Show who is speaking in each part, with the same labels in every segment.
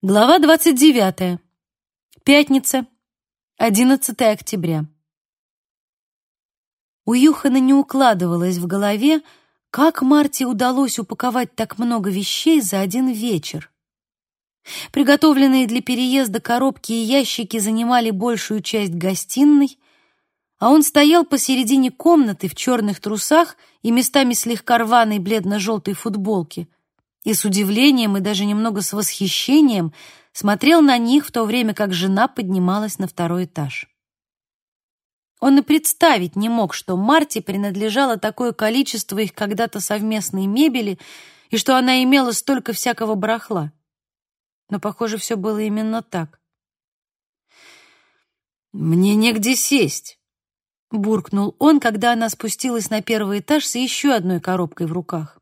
Speaker 1: Глава 29. Пятница, 11 октября. У Юхана не укладывалось в голове, как Марте удалось упаковать так много вещей за один вечер. Приготовленные для переезда коробки и ящики занимали большую часть гостиной, а он стоял посередине комнаты в черных трусах и местами слегка рваной бледно-желтой футболке — и с удивлением и даже немного с восхищением смотрел на них, в то время как жена поднималась на второй этаж. Он и представить не мог, что Марте принадлежало такое количество их когда-то совместной мебели и что она имела столько всякого барахла. Но, похоже, все было именно так.
Speaker 2: «Мне негде сесть», —
Speaker 1: буркнул он, когда она спустилась на первый этаж с еще одной коробкой в руках.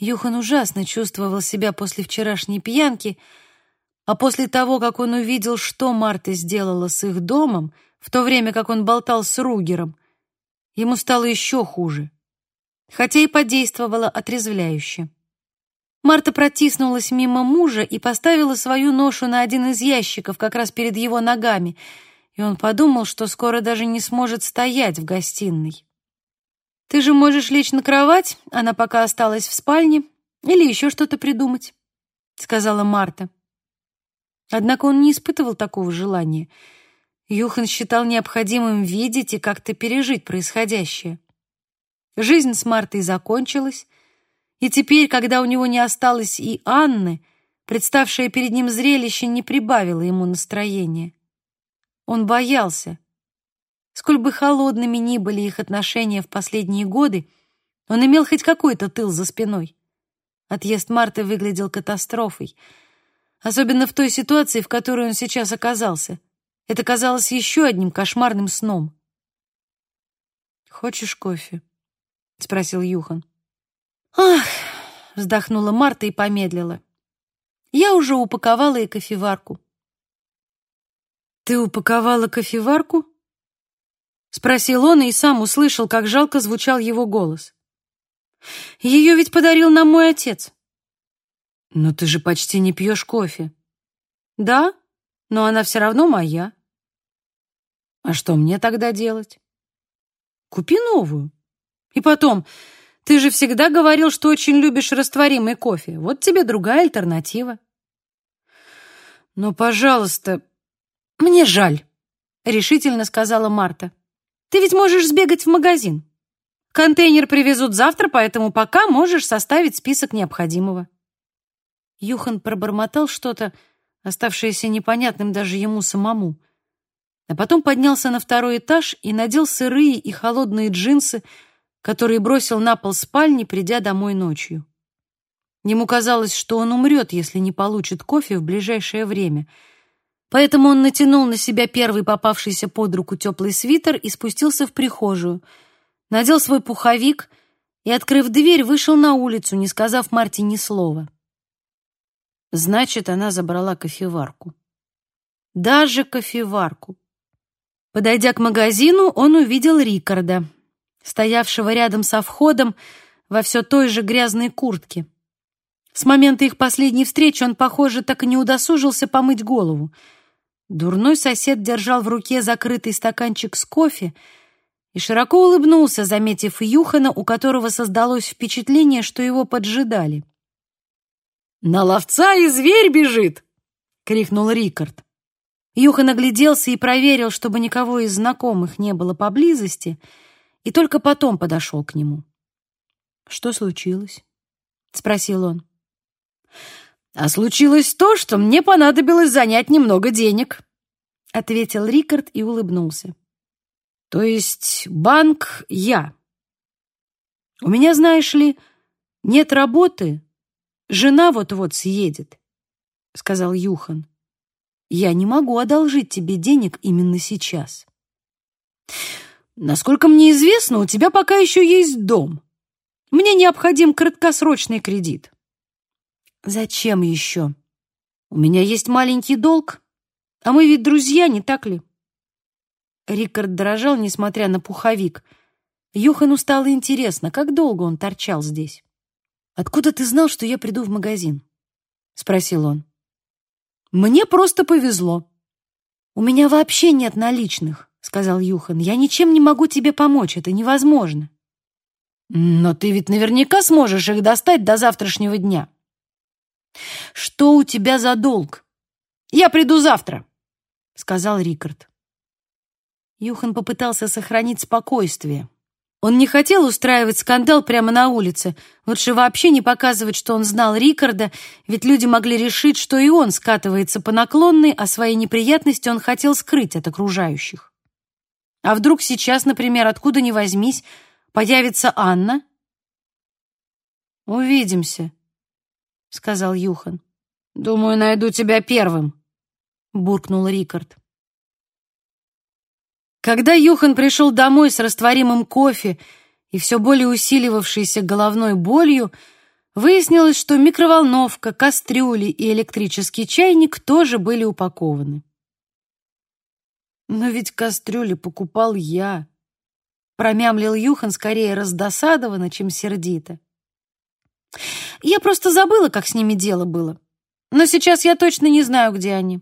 Speaker 1: Юхан ужасно чувствовал себя после вчерашней пьянки, а после того, как он увидел, что Марта сделала с их домом, в то время как он болтал с Ругером, ему стало еще хуже, хотя и подействовала отрезвляюще. Марта протиснулась мимо мужа и поставила свою ношу на один из ящиков как раз перед его ногами, и он подумал, что скоро даже не сможет стоять в гостиной. Ты же можешь лечь на кровать, она пока осталась в спальне, или еще что-то придумать, сказала Марта. Однако он не испытывал такого желания. Юхан считал необходимым видеть и как-то пережить происходящее. Жизнь с Мартой закончилась, и теперь, когда у него не осталось и Анны, представшее перед ним зрелище не прибавило ему настроения. Он боялся, Сколь бы холодными ни были их отношения в последние годы, он имел хоть какой-то тыл за спиной. Отъезд Марты выглядел катастрофой, особенно в той ситуации, в которой он сейчас оказался. Это казалось еще одним кошмарным сном.
Speaker 2: «Хочешь кофе?» — спросил Юхан.
Speaker 1: «Ах!» — вздохнула Марта и помедлила. «Я уже упаковала и кофеварку».
Speaker 2: «Ты упаковала кофеварку?»
Speaker 1: — спросил он и сам услышал, как жалко звучал его голос. «Ее ведь подарил нам мой отец».
Speaker 2: «Но ты же почти не пьешь кофе».
Speaker 1: «Да, но она все равно моя».
Speaker 2: «А что мне тогда делать?»
Speaker 1: «Купи новую. И потом, ты же всегда говорил, что очень любишь растворимый кофе. Вот тебе другая альтернатива».
Speaker 2: «Но, пожалуйста,
Speaker 1: мне жаль», — решительно сказала Марта. Ты ведь можешь сбегать в магазин. Контейнер привезут завтра, поэтому пока можешь составить список необходимого». Юхан пробормотал что-то, оставшееся непонятным даже ему самому. А потом поднялся на второй этаж и надел сырые и холодные джинсы, которые бросил на пол спальни, придя домой ночью. Ему казалось, что он умрет, если не получит кофе в ближайшее время — Поэтому он натянул на себя первый попавшийся под руку теплый свитер и спустился в прихожую, надел свой пуховик и, открыв дверь, вышел на улицу, не сказав Марте ни слова. Значит, она забрала кофеварку. Даже кофеварку. Подойдя к магазину, он увидел Рикарда, стоявшего рядом со входом во все той же грязной куртке. С момента их последней встречи он, похоже, так и не удосужился помыть голову — Дурной сосед держал в руке закрытый стаканчик с кофе и широко улыбнулся, заметив Юхана, у которого создалось впечатление, что его поджидали.
Speaker 2: «На ловца и зверь бежит!» — крикнул Рикард.
Speaker 1: Юхан огляделся и проверил, чтобы никого из знакомых не было поблизости, и только потом подошел к нему. «Что случилось?» — спросил он.
Speaker 2: А случилось то, что мне понадобилось занять немного денег, ответил Рикард и улыбнулся. То есть банк я. У меня, знаешь ли, нет работы. Жена вот-вот съедет, сказал Юхан. Я не могу одолжить тебе денег именно сейчас. Насколько мне известно, у тебя пока еще есть дом. Мне необходим краткосрочный кредит.
Speaker 1: Зачем еще? У меня есть маленький долг, а мы ведь друзья, не так ли? Рикард дрожал, несмотря на пуховик. Юхану стало интересно, как долго он торчал здесь. «Откуда ты знал, что я приду в магазин?» — спросил он.
Speaker 2: Мне просто повезло.
Speaker 1: «У меня вообще нет наличных», — сказал Юхан. «Я ничем не могу тебе помочь, это невозможно».
Speaker 2: «Но ты ведь наверняка сможешь их достать до завтрашнего дня».
Speaker 1: «Что у тебя за долг?»
Speaker 2: «Я приду завтра», — сказал Рикард.
Speaker 1: Юхан попытался сохранить спокойствие. Он не хотел устраивать скандал прямо на улице. Лучше вообще не показывать, что он знал Рикарда, ведь люди могли решить, что и он скатывается по наклонной, а свои неприятности он хотел скрыть от окружающих. А вдруг сейчас, например, откуда ни возьмись, появится Анна?
Speaker 2: «Увидимся», — сказал Юхан.
Speaker 1: «Думаю, найду тебя первым», — буркнул Рикард.
Speaker 2: Когда Юхан пришел домой с растворимым кофе и все более усиливавшейся головной болью, выяснилось, что микроволновка, кастрюли и электрический чайник тоже были упакованы.
Speaker 1: «Но ведь кастрюли покупал я», — промямлил Юхан скорее раздосадованно, чем сердито. «Я просто забыла, как с ними дело было. Но сейчас я точно не знаю, где они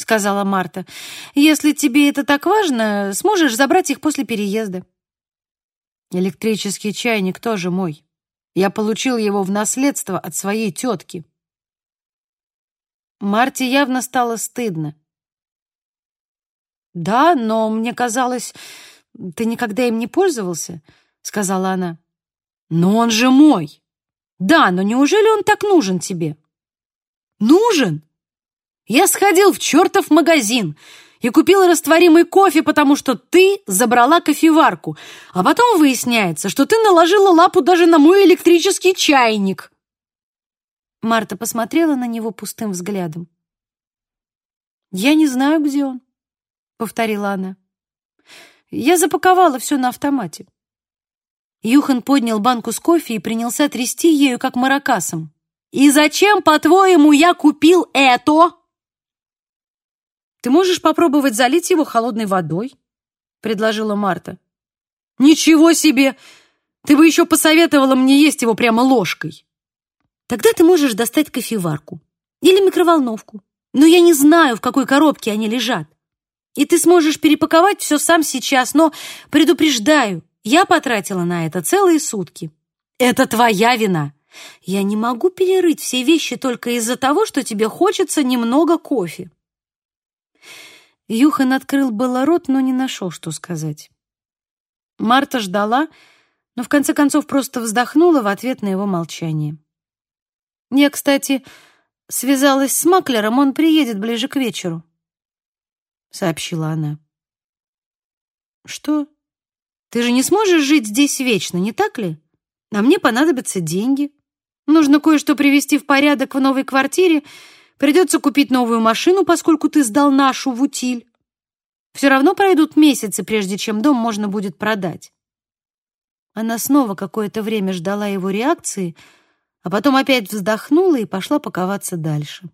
Speaker 1: сказала Марта. «Если тебе это так важно, сможешь забрать их после переезда».
Speaker 2: «Электрический чайник тоже мой. Я получил его в наследство от своей тетки».
Speaker 1: Марте явно стало стыдно. «Да, но мне казалось, ты никогда им не пользовался», — сказала она.
Speaker 2: «Но он же мой!»
Speaker 1: «Да, но неужели он так нужен тебе?»
Speaker 2: «Нужен? Я сходил в чертов магазин и купил растворимый кофе, потому что ты забрала кофеварку, а потом выясняется, что ты наложила лапу даже на мой электрический чайник».
Speaker 1: Марта посмотрела на него пустым взглядом. «Я не знаю, где он», — повторила она. «Я запаковала все на автомате». Юхан поднял банку с кофе и принялся трясти ею, как маракасом.
Speaker 2: «И зачем, по-твоему, я купил это?»
Speaker 1: Ты можешь попробовать залить его холодной водой, предложила Марта.
Speaker 2: Ничего себе! Ты бы еще посоветовала мне есть его прямо ложкой.
Speaker 1: Тогда ты можешь достать кофеварку или микроволновку. Но я не знаю, в какой коробке они лежат. И ты сможешь перепаковать все сам сейчас, но предупреждаю, я потратила на это целые сутки.
Speaker 2: Это твоя вина.
Speaker 1: Я не могу перерыть все вещи только из-за того, что тебе хочется немного кофе. Юхан открыл было рот, но не нашел, что сказать. Марта ждала, но в конце концов просто вздохнула в ответ на его молчание. «Я, кстати, связалась с маклером, он приедет ближе к вечеру», — сообщила она. «Что? Ты же не сможешь жить здесь вечно, не так ли? А мне понадобятся деньги. Нужно кое-что привести в порядок в новой квартире, Придется купить новую машину, поскольку ты сдал нашу в утиль. Все равно пройдут месяцы, прежде чем дом можно будет продать. Она снова какое-то время ждала его реакции, а потом опять вздохнула и пошла паковаться дальше.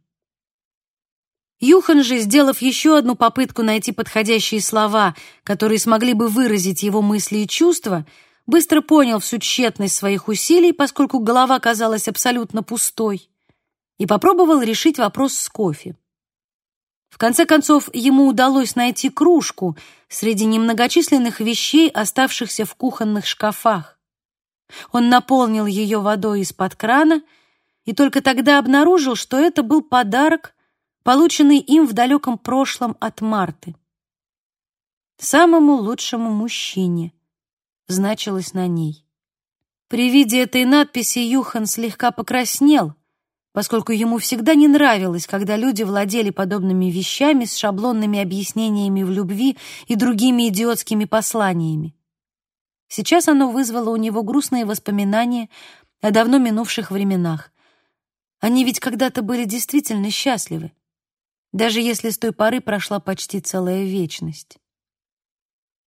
Speaker 1: Юхан же, сделав еще одну попытку найти подходящие слова, которые смогли бы выразить его мысли и чувства, быстро понял всю тщетность своих усилий, поскольку голова казалась абсолютно пустой и попробовал решить вопрос с кофе. В конце концов, ему удалось найти кружку среди немногочисленных вещей, оставшихся в кухонных шкафах. Он наполнил ее водой из-под крана и только тогда обнаружил, что это был подарок, полученный им в далеком прошлом от Марты. «Самому лучшему мужчине» значилось на ней. При виде этой надписи Юхан слегка покраснел — поскольку ему всегда не нравилось, когда люди владели подобными вещами с шаблонными объяснениями в любви и другими идиотскими посланиями. Сейчас оно вызвало у него грустные воспоминания о давно минувших временах. Они ведь когда-то были действительно счастливы, даже если с той поры прошла почти целая вечность.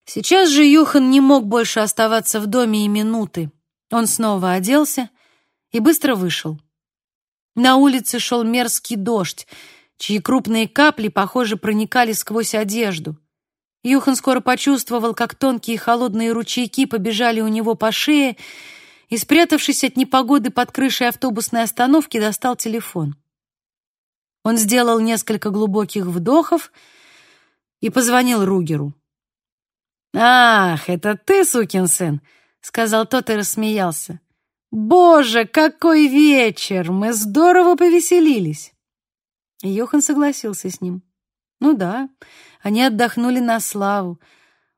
Speaker 1: Сейчас же Юхан не мог больше оставаться в доме и минуты. Он снова оделся и быстро вышел. На улице шел мерзкий дождь, чьи крупные капли, похоже, проникали сквозь одежду. Юхан скоро почувствовал, как тонкие холодные ручейки побежали у него по шее, и, спрятавшись от непогоды под крышей автобусной остановки, достал телефон. Он сделал несколько глубоких вдохов и позвонил Ругеру.
Speaker 2: «Ах, это ты, сукин сын!» — сказал тот и рассмеялся. «Боже, какой вечер! Мы здорово повеселились!»
Speaker 1: Йохан согласился с ним. Ну да, они отдохнули на славу.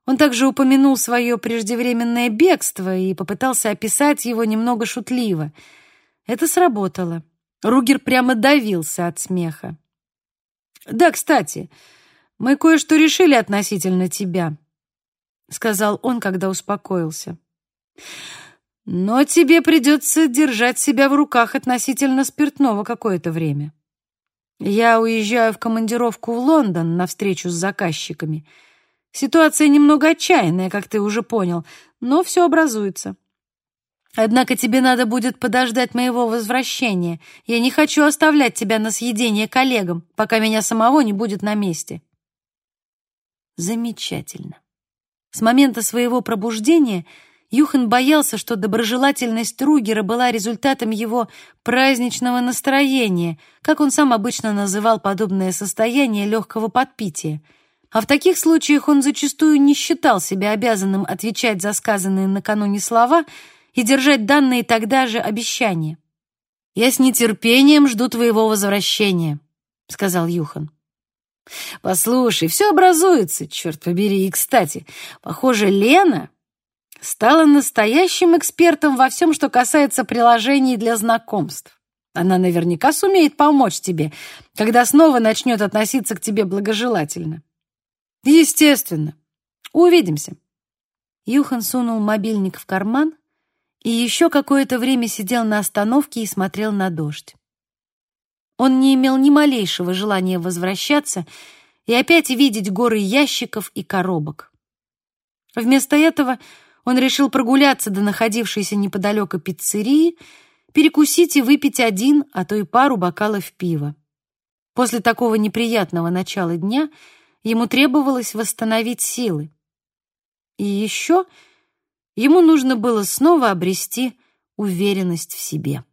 Speaker 1: Он также упомянул свое преждевременное бегство и попытался описать его немного шутливо. Это сработало. Ругер прямо давился от смеха. «Да, кстати, мы кое-что решили относительно тебя», — сказал он, когда успокоился. «Но тебе придется держать себя в руках относительно спиртного какое-то время. Я уезжаю в командировку в Лондон на встречу с заказчиками. Ситуация немного отчаянная, как ты уже понял, но все образуется. Однако тебе надо будет подождать моего возвращения. Я не хочу оставлять тебя на съедение коллегам, пока меня самого не будет на месте». Замечательно. С момента своего пробуждения Юхан боялся, что доброжелательность Ругера была результатом его праздничного настроения, как он сам обычно называл подобное состояние легкого подпития. А в таких случаях он зачастую не считал себя обязанным отвечать за сказанные накануне слова и держать данные тогда же обещания. «Я с нетерпением жду твоего возвращения», — сказал Юхан. Послушай, все образуется, черт побери. И, кстати, похоже, Лена стала настоящим экспертом во всем, что касается приложений для знакомств. Она наверняка сумеет помочь тебе, когда снова начнет относиться к тебе благожелательно. Естественно. Увидимся. Юхан сунул мобильник в карман и еще какое-то время сидел на остановке и смотрел на дождь. Он не имел ни малейшего желания возвращаться и опять видеть горы ящиков и коробок. Вместо этого он решил прогуляться до находившейся неподалеку пиццерии, перекусить и выпить один, а то и пару бокалов пива. После такого неприятного начала дня ему требовалось восстановить силы. И еще ему нужно было снова обрести уверенность в себе.